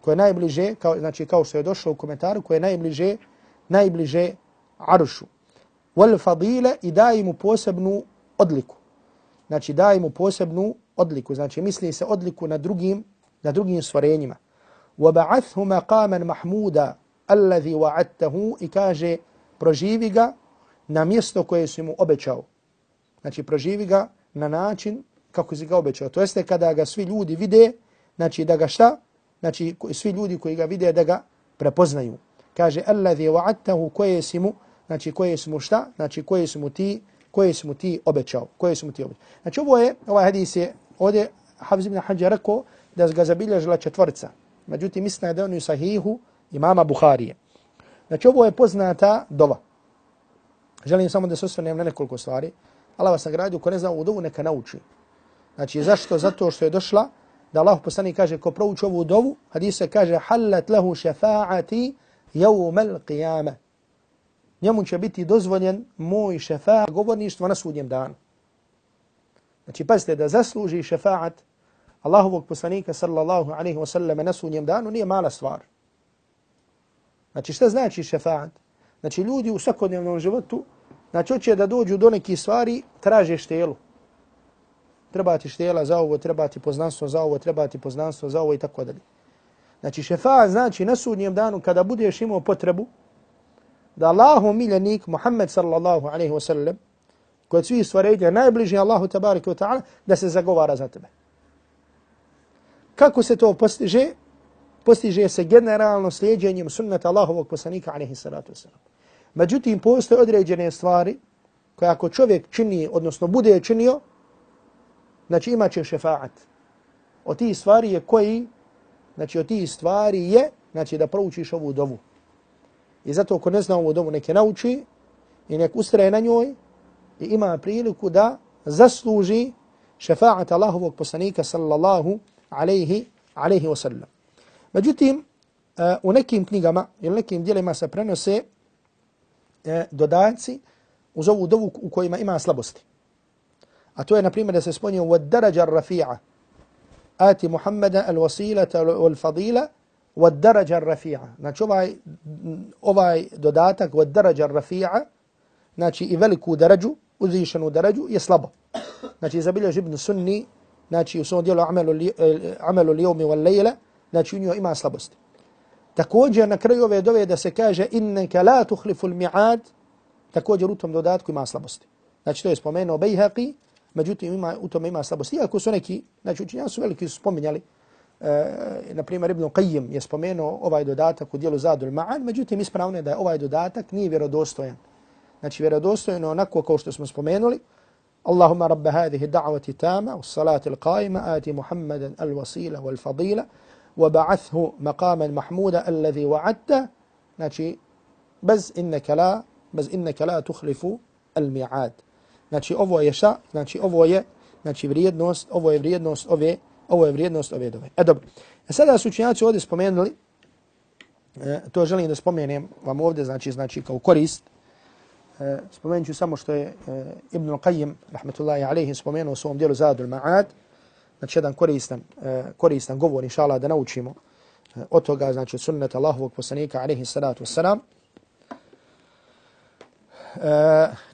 S2: Koje je najbliže, kao, znači kao što je došlo u komentaru, koje je najbliže, najbliže aršu. Wal fadila i daje mu posebnu odliku. Znači, daje mu posebnu odliku. Znači, misli se odliku na drugim na drugim stvorenjima. وَبَعَثْهُ مَقَامًا مَحْمُودًا الَّذِي وَعَدْتَهُ i kaže proživi ga na mjesto koje su mu obećao. Znači proživi ga na način kako si ga obećao. To jeste kada ga svi ljudi vide, znači da ga šta? Znači svi ljudi koji ga vide da ga prepoznaju. Kaže alladhi wa'adtahu koje si mu, znači koje su mu šta? Znači koje su mu ti, koje su mu ti obećao, koje su mu ti obećao. Znači ovo je, ovaj hadis je ovdje Hafiz ibn Hajar rekao da ga zabilježila četvorca. Međutim, mislim da je on u sahihu imama Buharije. Znači ovo je poznata dova. Želim samo da se osvrnem na nekoliko stvari. Allah vas nagradi, ko ne zna ovu dovu, neka nauči. Znači, zašto? Zato što je došla da Allah poslani kaže, ko prouči ovu dovu, hadis se kaže, halat lehu šefa'ati jevmel qiyame. Njemu će biti dozvoljen moj šefa' govorništvo na sudnjem danu. Znači, pazite, da zasluži šefa'at Allahovog poslanika sallallahu alaihi wa sallam na sudnjem danu nije mala stvar. Znači, šta znači šefa'at? Znači, ljudi u svakodnevnom životu Znači, hoće da dođu do nekih stvari, traže štelu. Treba ti štela za ovo, treba ti poznanstvo za ovo, treba ti poznanstvo za ovo i tako dalje. Znači, šefaat znači na sudnjem danu kada budeš imao potrebu da Allahu miljenik Muhammed sallallahu alaihi wa sallam koji svi stvarenja najbliži Allahu tabarika wa ta'ala da se zagovara za tebe. Kako se to postiže? Postiže se generalno slijedjenjem sunnata Allahovog poslanika alaihi salatu wasalam. Međutim, postoje određene stvari koje ako čovjek čini, odnosno bude činio, znači imat će šefaat. O tih stvari je koji, znači o tih stvari je, znači da proučiš ovu dovu. I zato ako ne zna ovu dovu, neke nauči i nek ustraje na njoj i ima priliku da zasluži šefaat Allahovog poslanika sallallahu alaihi, alaihi wasallam. Međutim, e, u nekim knjigama ili nekim dijelima se prenose e, dodaci uz ovu dovu u kojima ima slabosti. A to je, na primjer, da se spominje u الرَّفِيعَ آتِ مُحَمَّدًا الْوَسِيلَةَ al-wasilata الرَّفِيعَ. Znači ovaj, ovaj dodatak wa الرَّفِيعَ znači i veliku deređu, uzvišenu deređu, je slabo. Znači zabilja ibn sunni, znači u svom dijelu amelu lijevmi e, wal lejla, znači u njoj ima slabosti. Također na kraju ove dove da se kaže innaka la tuhlifu mi'ad, također u tom dodatku ima slabosti. Znači to je spomenuo Bejhaqi, međutim ima, u tom ima slabosti. Iako su neki, znači učinjani su veliki su spominjali, e, na primjer Ibn Qayyim je spomenuo ovaj dodatak u dijelu Zadul Ma'an, međutim ispravno je da je ovaj dodatak nije vjerodostojan. Znači vjerodostojno onako kao što smo spomenuli, اللهم رب هذه دعوة التامة والصلاة القائمة آت محمدا الوسيلة والفضيلة وبعثه مقاما محمودا الذي وعدته ناتشي بز إنك لا بز إنك لا تخلف الميعاد ناتشي أوفو يشاء ناتشي أوفو ي ناتشي بريد نوس أوفو يبريد نوس أوفي أوفو يبريد نوس أوفي دوفي أدب سادة سوچناتي ودي سبمينلي تو جلين دي سبمينيم وام ودي زناتشي E, spomenut ću samo što je e, Ibn Ibn Qayyim rahmetullahi alaihi, spomenuo u svom djelu Zadul Ma'ad znači jedan koristan, e, koristan govor, inša Allah, da naučimo od toga, znači sunnet sunnata Allahovog poslanika, alaihi salatu wassalam.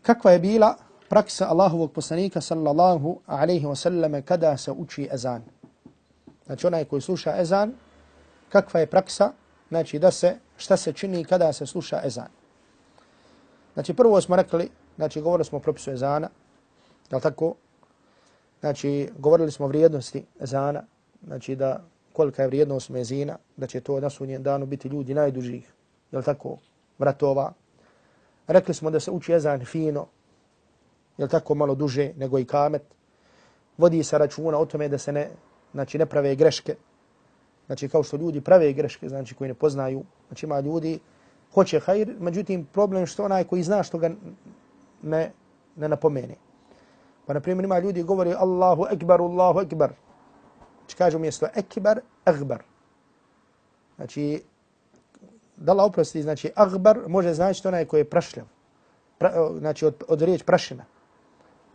S2: Kakva je bila praksa Allahovog poslanika, sallallahu alaihi wasallam, kada se uči ezan? Znači onaj koji sluša ezan, kakva je praksa, znači da se, šta se čini kada se sluša ezan? Znači prvo smo rekli, znači govorili smo o propisu ezana, je tako? Znači, govorili smo o vrijednosti ezana, znači da kolika je vrijednost mezina, da će to na sunjen danu biti ljudi najdužih, je tako, vratova. Rekli smo da se uči ezan fino, je tako, malo duže nego i kamet. Vodi se računa o tome da se ne, znači, ne prave greške. Znači, kao što ljudi prave greške, znači, koji ne poznaju. Znači, ima ljudi, hoće hajr, međutim, problem što onaj koji zna što ga ne, ne napomene. Pa na primjer ima ljudi govori Allahu ekbar, Allahu ekbar. Znači kažu mjesto ekbar, agbar. Znači, da Allah oprosti, znači agbar može znači onaj koji je prašljav. Pra, znači od, od riječ prašina.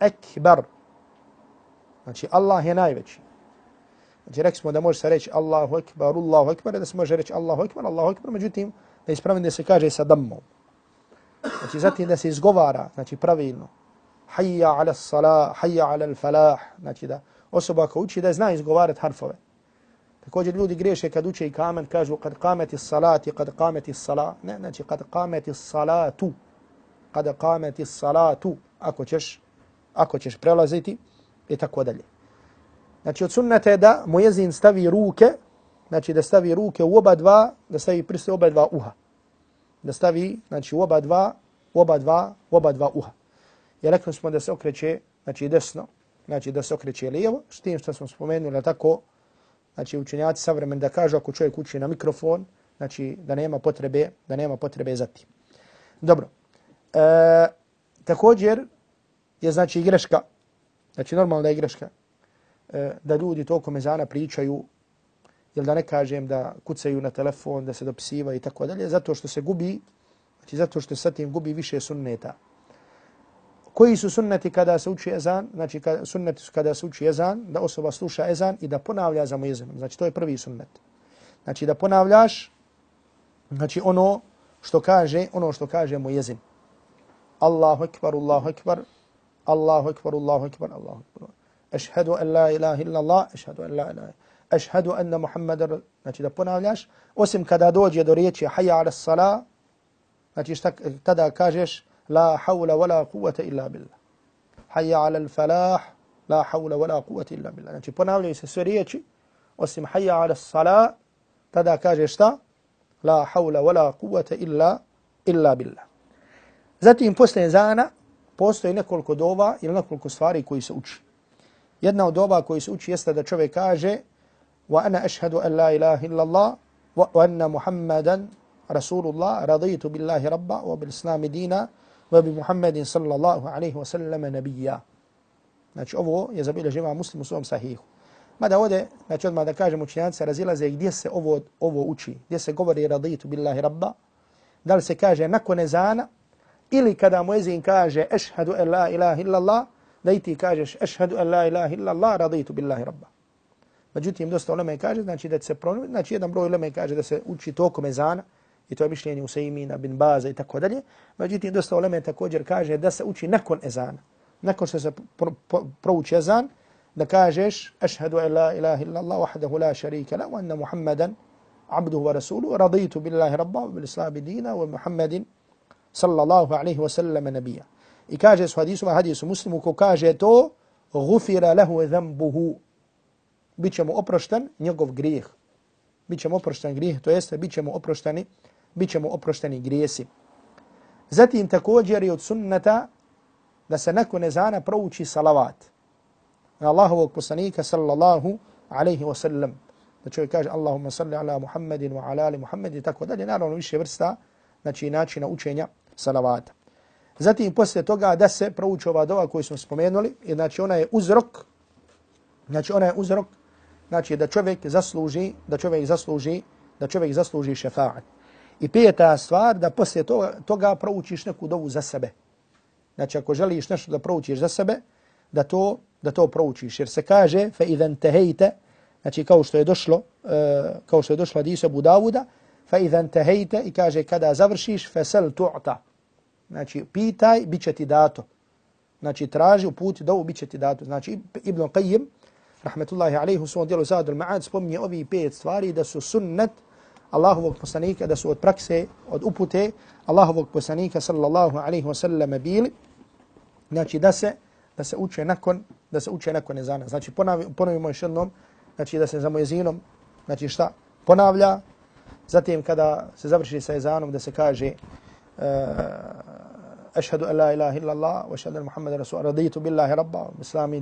S2: Ekbar. Znači Allah je najveći. Znači rekli smo da može se reći Allahu ekbar, Allahu ekbar, da se može reći Allahu ekbar, Allahu ekbar, međutim da ispravim da se kaže sa dammom. Znači zatim da se izgovara, znači pravilno hayya ala salah, hayya ala falah, znači da osoba ko uči da zna izgovarati harfove. Također ljudi griješe kad uče i kamen, kažu kad kameti salati, kad kameti sala. Ne, znači kad kameti salatu. Kad kameti salatu. Ako ćeš, ako ćeš prelaziti i tako dalje. Znači od sunnata je da mujezin stavi ruke, znači da stavi ruke u oba dva, da stavi prste oba dva uha. Da stavi, znači u oba dva, u oba dva, u oba dva uha. I rekli smo da se okreće, znači desno, znači da se okreće lijevo, s tim što smo spomenuli tako, znači učenjaci savremen da kažu ako čovjek uči na mikrofon, znači da nema potrebe, da nema potrebe za tim. Dobro. E, također je znači greška, znači normalna je greška, e, da ljudi tokom mezana pričaju, ili da ne kažem da kucaju na telefon, da se dopisiva i tako dalje, zato što se gubi, znači zato što se sa tim gubi više sunneta. Koji su sunneti kada se uči ezan? Znači kada, sunneti su kada se uči ezan, da osoba sluša ezan i da ponavlja za mujezinom. Znači to je prvi sunnet. Znači da ponavljaš znači ono što kaže, ono što kaže mujezin. Allahu ekbar, Allahu ekbar, Allahu ekbar, Allahu ekbar, Allahu ekbar. Ešhedu an la ilaha illa Allah, ešhedu an la ilaha ašhadu anna Muhammad, znači da ponavljaš, osim kada dođe do riječi haja ala sala, znači šta, tada kažeš la hawla wala quvata illa billah. Haja ala falah, la hawla wala quvata illa billah. Znači ponavljaju se sve riječi, osim haja ala sala, tada kažeš šta? La hawla wala quvata illa, illa billah. Zatim posle zana, postoje nekoliko dova ili nekoliko stvari koji se uči. Jedna od dova koji se uči jeste da čovjek kaže ilaha illa allah wa anna muhammadan rasulullah raditu billahi rabba wa bil islam dina wa bi Muhammedin sallallahu alaihi wa sallam nabija. Znači ovo je zabilježiva muslim u svom sahihu. Mada ovdje, znači odmah da kažem učinjanci razilaze gdje se ovo, ovo uči, gdje se govori raditu billahi rabba, da li se kaže nakon ezana ili kada muezin kaže ešhadu en la ilaha illallah, da i ti kažeš ešhadu en la ilaha illallah raditu billahi rabba. Međutim, dosta uleme kaže, znači da se pronovi, znači jedan broj uleme kaže da se uči tokom ezana, i to je mišljenje Usaimina bin Baza i tako dalje. Međutim, dosta uleme također kaže da se uči nakon ezana. Nakon što se prouči ezan, da kažeš ašhadu an la ilaha illallah wahdahu la sharika la wa anna Muhammadan abduhu wa rasuluhu raditu billahi rabba bil islam dina wa Muhammadin sallallahu alaihi wa sallam nabija. I kaže su hadisu, a hadisu muslimu ko kaže to, gufira lahu bit će mu oprošten njegov grijeh. Biće mu oprošten grijeh, to jeste biće mu oprošteni bit ćemo oprošteni grijesi. Zatim također je od sunnata da se nakon ezana prouči salavat. Na Allahovog poslanika sallallahu alaihi wa sallam. Da čovjek kaže Allahumma salli ala Muhammedin wa ala ali Muhammed i tako dalje. Naravno više vrsta znači načina učenja salavata. Zatim posle toga da se prouči ova dova koju smo spomenuli. I znači ona je uzrok znači ona je uzrok znači da čovjek zasluži da čovjek zasluži da čovjek zasluži šefaat. I peta stvar da poslije toga, toga proučiš neku dovu za sebe. Znači ako želiš nešto da proučiš za sebe, da to da to proučiš. Jer se kaže fa idan tahejte, znači kao što je došlo, uh, kao što je došlo hadisu Abu Dawuda, fa idan tahejte i kaže kada završiš fasal tu'ta. Znači pitaj, bit će ti dato. Znači traži u put dovu, bit će ti dato. Znači Ibn Qayyim, rahmetullahi alaihi, u svom dijelu Zadul Ma'ad, spominje ovi pet stvari da su sunnet Allahovog poslanika da su od prakse, od upute Allahovog poslanika sallallahu alaihi wa sallam bili, znači da se, da se uče nakon, da se uče nakon ezana. Znači ponovimo još jednom, znači da se za mojezinom, znači šta, ponavlja, zatim kada se završi sa ezanom da se kaže e, uh, ašhadu an la ilaha illa Allah wa ašhadu an Muhammad rasul raditu billahi rabba islami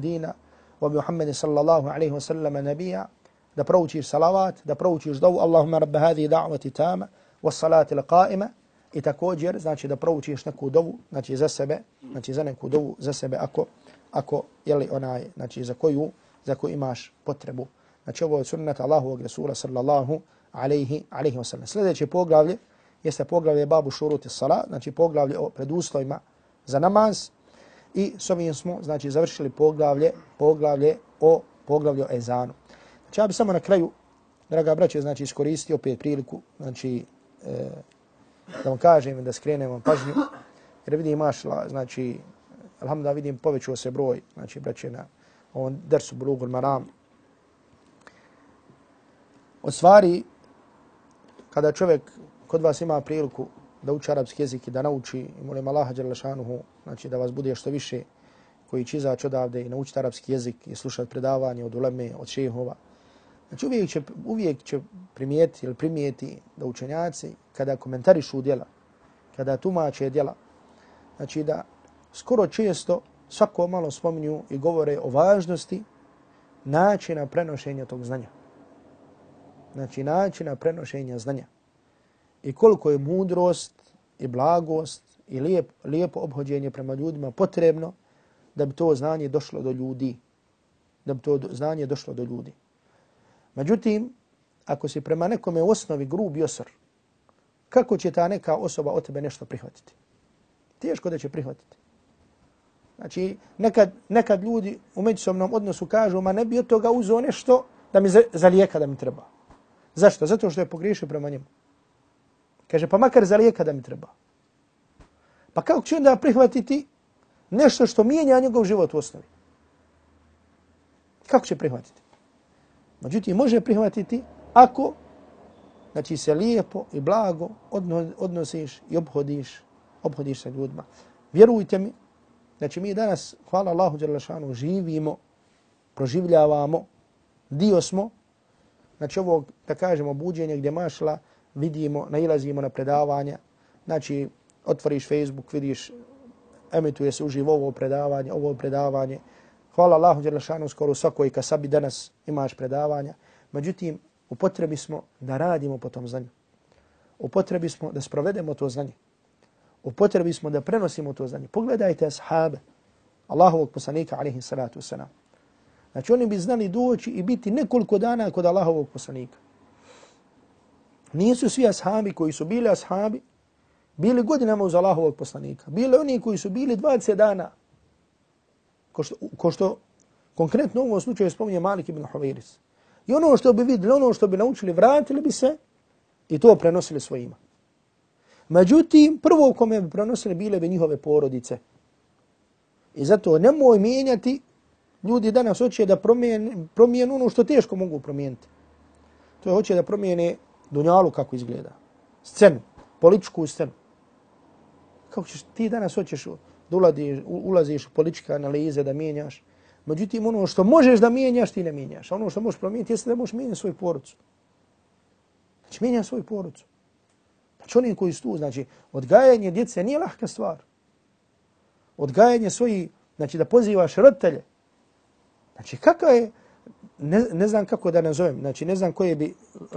S2: وبمحمد wa الله عليه sallallahu نبيا wa sallam da proučiš salavat, da proučiš dovu Allahumma rabbe hadhi da'wati tama was salati al-qa'ima i također znači da proučiš neku dovu znači za sebe, znači za neku dovu za sebe ako ako je li onaj znači za koju za koju imaš potrebu. Znači ovo je sunnet Allahovog Rasula sallallahu alaihi, alaihi wa sallam. Sljedeće poglavlje jeste poglavlje babu šuruti sala, znači poglavlje o preduslovima za namaz i s ovim smo znači završili poglavlje poglavlje o poglavlje o ezanu. Znači, ja bi samo na kraju, draga braće, znači, iskoristio opet priliku, znači, e, da vam kažem da skrenem vam pažnju, jer vidim mašla, znači, alhamdulillah vidim povećuo se broj, znači, braće, na ovom dersu Bulugul Maram. od stvari kada čovjek kod vas ima priliku da uči arapski jezik i da nauči i molim Allaha Đerlešanuhu, znači da vas bude što više koji će izaći odavde i naučiti arapski jezik i slušati predavanje od uleme, od šehova. Znači uvijek će, uvijek će primijeti ili primijeti da učenjaci kada komentarišu djela, kada tumače djela, znači da skoro često svako malo spominju i govore o važnosti načina prenošenja tog znanja. Znači načina prenošenja znanja. I koliko je mudrost i blagost i lijep, lijepo obhođenje prema ljudima potrebno da bi to znanje došlo do ljudi. Da bi to znanje došlo do ljudi. Međutim, ako si prema nekome u osnovi grub i osor, kako će ta neka osoba od tebe nešto prihvatiti? Teško da će prihvatiti. Znači, nekad, nekad ljudi u međusobnom odnosu kažu, ma ne bi od toga uzeo nešto da mi za lijeka da mi treba. Zašto? Zato što je pogriješio prema njemu. Kaže, pa makar za lijeka da mi treba. Pa kako će onda prihvatiti nešto što mijenja njegov život u osnovi? Kako će prihvatiti? Međutim, može prihvatiti ako znači, se lijepo i blago odnosiš i obhodiš, obhodiš sa ljudima. Vjerujte mi, znači mi danas, hvala Allahu Đerlašanu, živimo, proživljavamo, dio smo, znači ovo, da kažemo, buđenje gdje mašla, vidimo, nailazimo na predavanja, znači otvoriš Facebook, vidiš, emituje se uživo ovo predavanje, ovo predavanje, Hvala Allahu Đerlašanu, skoro svakoj kasabi danas imaš predavanja. Međutim, u potrebi smo da radimo po tom znanju. U potrebi smo da sprovedemo to znanje. U potrebi smo da prenosimo to znanje. Pogledajte ashabe Allahovog poslanika, alaihi salatu wasalam. Znači oni bi znali doći i biti nekoliko dana kod Allahovog poslanika. Nisu svi ashabi koji su bili ashabi, bili godinama uz Allahovog poslanika. Bili oni koji su bili 20 dana ko što, ko što konkretno u ovom slučaju spominje Malik ibn Huviris. I ono što bi vidjeli, ono što bi naučili, vratili bi se i to prenosili svojima. Međutim, prvo kome bi prenosili bile bi njihove porodice. I zato nemoj mijenjati, ljudi danas hoće da promijenu, promijenu ono što teško mogu promijeniti. To je hoće da promijene dunjalu kako izgleda. Scenu, političku scenu. Kako ćeš, ti danas hoćeš da ulaziš, ulaziš u političke analize, da mijenjaš. Međutim, ono što možeš da mijenjaš, ti ne mijenjaš. Ono što možeš promijeniti, jeste da možeš mijenjati svoju porucu. Znači, mijenja svoju porucu. Znači, oni koji su tu, znači, odgajanje djece nije lahka stvar. Odgajanje svoji, znači, da pozivaš roditelje. Znači, kakva je, ne, ne znam kako da nazovem, znači, ne znam koje bi uh,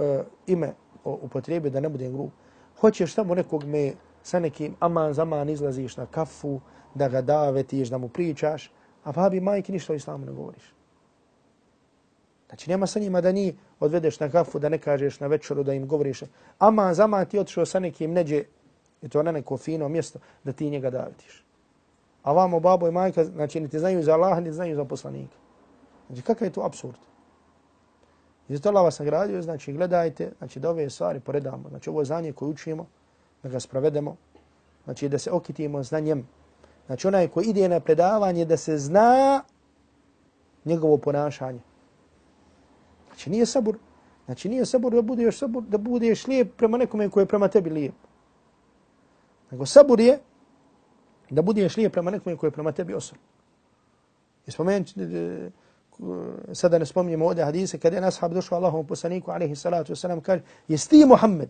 S2: ime upotrijebio da ne budem grub. Hoćeš samo nekog me sa nekim aman zaman izlaziš na kafu, da ga davetiš, da mu pričaš, a babi majki ništa o islamu ne govoriš. Znači nema sa njima da ni odvedeš na kafu, da ne kažeš na večeru, da im govoriš. Aman zaman ti otišao sa nekim neđe, i to na neko fino mjesto, da ti njega davetiš. A vamo babo i majka, znači niti znaju za Allah, niti znaju za poslanika. Znači kakav je to absurd? I zato Allah vas nagradio, znači gledajte, znači da ove stvari poredamo. Znači ovo znanje koje učimo, da ga sprovedemo, znači da se okitimo znanjem. Znači onaj koji ide na predavanje da se zna njegovo ponašanje. Znači nije sabur. Znači nije sabur da budeš sabur, da budeš lijep prema nekome koji je prema tebi lijep. Nego sabur je da budeš lijep prema nekome koji je prema tebi osam. I spomenuti, Eh, sada ne spominjemo ovdje hadise, kada je nashab došao Allahom poslaniku, alaihi salatu wasalam, kaže, jesi ti Muhammed?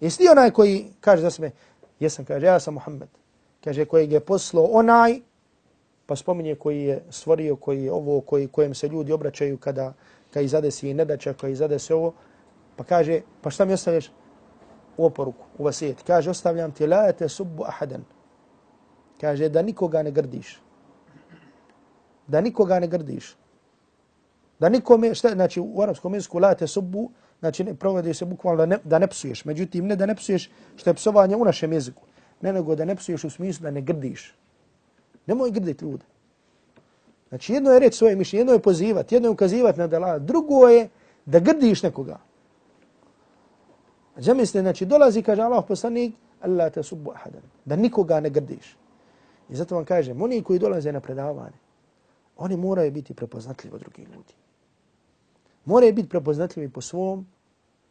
S2: Jesi ti onaj koji kaže za sebe, jesam, kaže, ja sam Muhammed. Kaže, koji je poslao onaj, pa spominje koji je stvorio, koji je ovo, koji, kojem se ljudi obraćaju kada, kada izade si nedača, kada izade se ovo, pa kaže, pa šta mi ostavljaš u oporuku, u vasijet? Kaže, ostavljam ti lajete subbu ahadan. Kaže, da nikoga ne grdiš. Da nikoga ne grdiš. Da nikome, šta, znači u arapskom jeziku la te subbu, znači ne provodi se bukvalno da ne, da ne psuješ. Međutim, ne da ne psuješ što je psovanje u našem jeziku, ne nego da ne psuješ u smislu da ne grdiš. Nemoj grditi ljude. Znači jedno je reći svoje mišljenje, jedno je pozivati, jedno je ukazivati na dala, drugo je da grdiš nekoga. Zamislite, znači dolazi, kaže Allah poslanik, Allah te subu ahadan, da nikoga ne grdiš. I zato vam kažem, oni koji dolaze na predavanje, oni moraju biti prepoznatljivi od drugih ljudi. Moraju biti prepoznatljivi po svom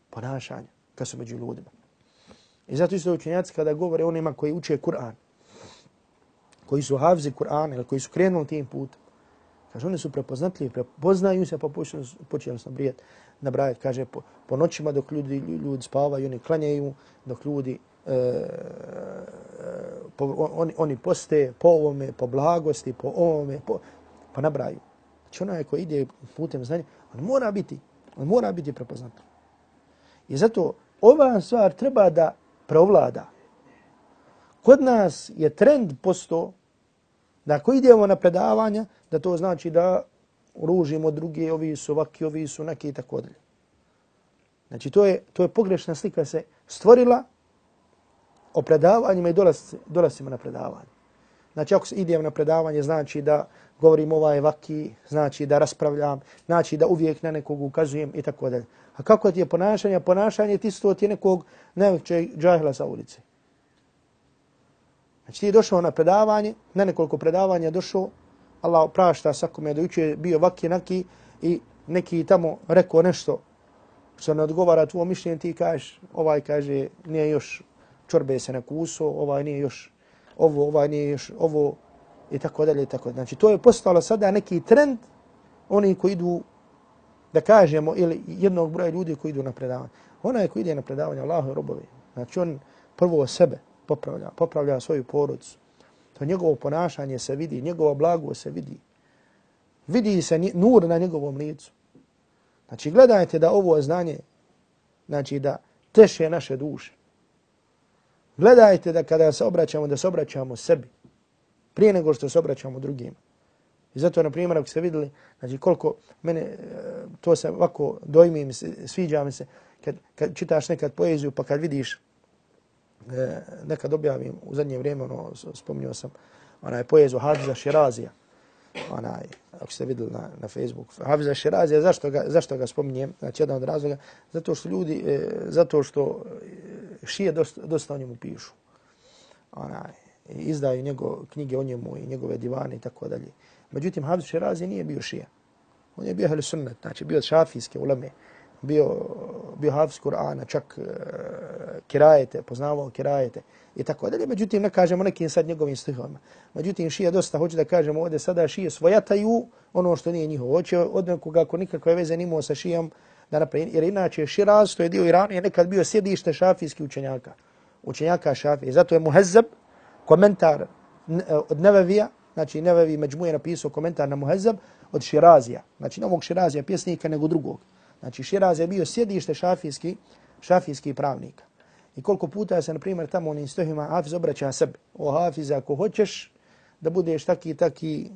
S2: ponašanju kad su među ljudima. I zato isto učenjaci kada govore onima koji uče Kur'an, koji su havzi Kur'an ili koji su krenuli tim putem, kaže oni su prepoznatljivi, prepoznaju se pa počeli sam brijet na kaže po, po noćima dok ljudi, ljudi spavaju, oni klanjaju, dok ljudi e, e po, on, oni poste po ovome, po blagosti, po ovome, po, pa nabraju. Znači onaj koji ide putem znanja, on mora biti, on mora biti prepoznatljiv. I zato ova stvar treba da provlada. Kod nas je trend posto da ako idemo na predavanja, da to znači da ružimo druge, ovi su ovaki, ovi su neki i tako dalje. Znači to je, to je pogrešna slika se stvorila o predavanjima i dolazimo na predavanje. Znači ako idem na predavanje, znači da govorim ovaj vaki, znači da raspravljam, znači da uvijek na nekog ukazujem i tako dalje. A kako ti je ponašanje? Ponašanje ti sto ti nekog najvećeg džahila sa ulice. Znači ti je došao na predavanje, na nekoliko predavanja došao, Allah prašta svakome da uče bio vaki naki i neki tamo rekao nešto što ne odgovara tvoje mišljenje, ti kažeš, ovaj kaže, nije još čorbe se na kuso, ovaj nije još ovo, ovaj nije još ovo i tako dalje i tako dalje. Znači to je postalo sada neki trend oni koji idu da kažemo ili jednog broja ljudi koji idu na predavanje. Onaj koji ide na predavanje Allahu robovi, znači on prvo sebe popravlja, popravlja svoju porodicu. To njegovo ponašanje se vidi, njegovo blago se vidi. Vidi se nur na njegovom licu. Znači gledajte da ovo znanje, znači da teše naše duše. Gledajte da kada se obraćamo, da se obraćamo sebi. Prije nego što se obraćamo drugima. I zato, na primjer, ako ste vidjeli, znači koliko mene, e, to se ovako dojmi mi se, sviđa mi se, kad, kad čitaš nekad poeziju, pa kad vidiš, e, nekad objavim u zadnje vrijeme, ono, spominjao sam, onaj poeziju Hafiza Širazija, onaj, ako ste vidjeli na, na Facebook, Hafiza Širazija, zašto ga, zašto ga spominjem, znači jedan od razloga, zato što ljudi, e, zato što šije dosta, dosta o njemu pišu. Onaj, izdaju njego, knjige o njemu i njegove divane i tako dalje. Međutim, Hafiz Širazi nije bio šija. On je bio ahli sunnet, znači bio šafijske uleme, bio, bio Hafiz Kur'ana, čak uh, kirajete, poznavao kirajete i tako dalje. Međutim, ne kažemo nekim sad njegovim stihovima. Međutim, šija dosta hoće da kažemo ovdje sada šije svojataju ono što nije njihovo. Hoće od nekoga ako nikakve veze nimao sa šijom da napravi. Jer inače Širaz, to je dio Irana, je nekad bio sjedište šafijski učenjaka. Učenjaka šafije. Zato je Muhezzab, komentar e, od Nevevija, znači Nevevi Međmu je napisao komentar na Muhezzab od Širazija. Znači novog Širazija, pjesnika nego drugog. Znači Širaz je bio sjedište šafijski, šafijski pravnika. I koliko puta se, na primjer, tamo onim stohima Hafiz obraća sebe. O Hafiz, ako hoćeš da budeš taki taki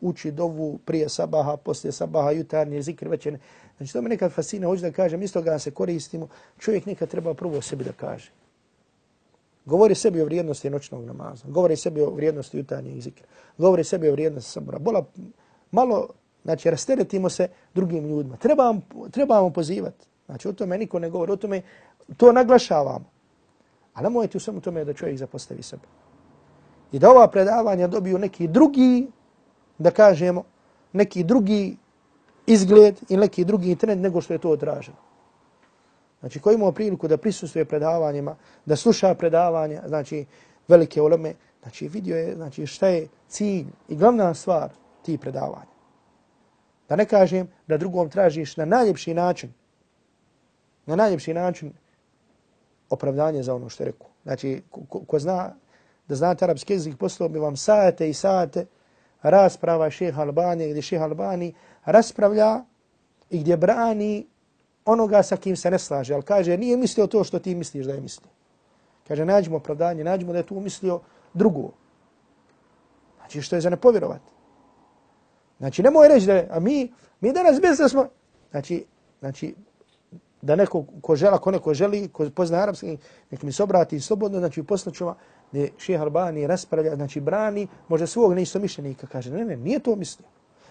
S2: uči dovu prije sabaha, poslije sabaha, jutarnje, zikr, večer. Znači to me nekad fascina, hoću da kažem, isto ga se koristimo, čovjek nekad treba prvo sebi da kaže. Govori sebi o vrijednosti noćnog namaza, govori sebi o vrijednosti jutarnjeg zikra, govori sebi o vrijednosti sabora. Bola, malo, znači, rasteretimo se drugim ljudima. Trebamo, trebamo pozivati. Znači, o tome niko ne govori, o tome to naglašavamo. Ali nemojte u svemu tome da čovjek zapostavi sebe. I da ova predavanja dobiju neki drugi, da kažemo, neki drugi izgled i neki drugi trend nego što je to odraženo. Znači, ko imao priliku da prisustuje predavanjima, da sluša predavanja, znači, velike uleme, znači, vidio je, znači, šta je cilj i glavna stvar ti predavanja. Da ne kažem da drugom tražiš na najljepši način, na najljepši način opravdanje za ono što je rekao. Znači, ko, ko zna, da znate arapski jezik, poslao bi vam sate i sate rasprava šeha Albani, gdje šeha Albani raspravlja i gdje brani onoga sa kim se ne slaže, ali kaže nije mislio to što ti misliš da je mislio. Kaže nađemo opravdanje, nađemo da je tu mislio drugo. Znači što je za ne povjerovat. Znači nemoj reći da je, a mi, mi danas bez da smo, znači, znači da neko ko žela, ko neko želi, ko pozna arapski, nek mi se obrati slobodno, znači poslaću vam, gdje Šeha Albani raspravlja, znači brani, može svog neistomišljenika, kaže, ne, ne, nije to mislio.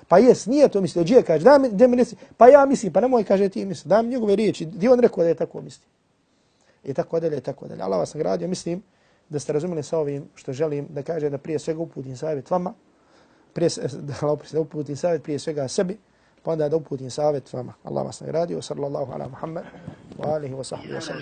S2: Pa jes, nije to mislio. Gdje kaže, da mi, mi nesi, pa ja mislim, pa nemoj, kaže, ti mislim, da mi njegove riječi, gdje on rekao da je tako mislio. I tako dalje, i tako dalje. Allah vas nagradio, mislim da ste razumeli sa ovim što želim da kaže da prije svega uputim savjet vama, prije, da, da uputim savjet prije svega sebi, pa onda da uputim savjet vama. Allah vas nagradio, sallallahu ala Muhammed, wa alihi wa sahbihi wa sallam.